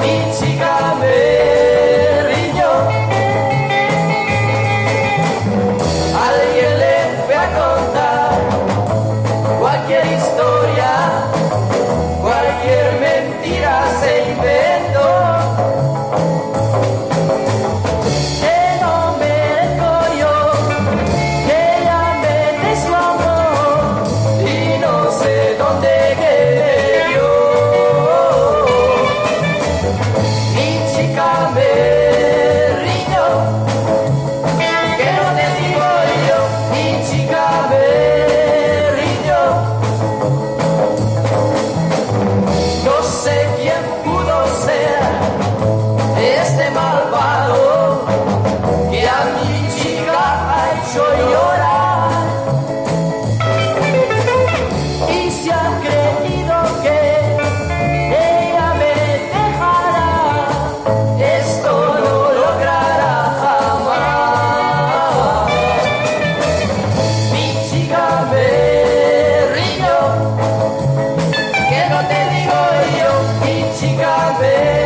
Mi chica me riñó. Alguien le fue a contar cualquier historia, cualquier mentira se inventó. Que no me cogió, que ya me deslumbró y no sé dónde quedé. ella pudo ser. saber.